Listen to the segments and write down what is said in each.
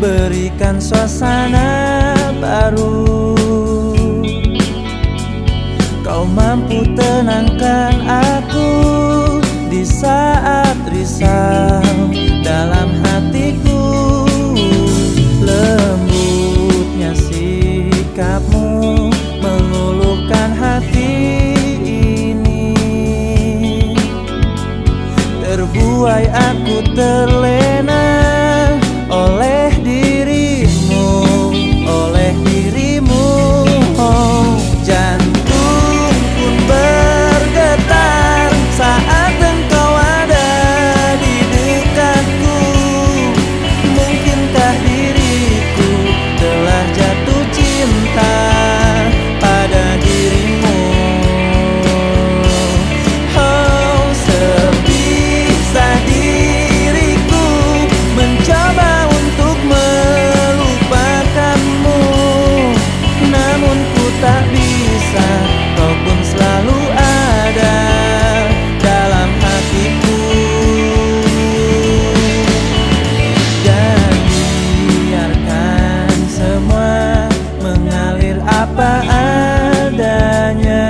berikan suasana baru. Kau mampu tenangkan aku di saat risau dalam hatiku. Lembutnya sikapmu meluluhkan hati ini. Terbuai aku terlena apa adanya.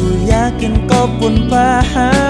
Ku yakin kau pun paham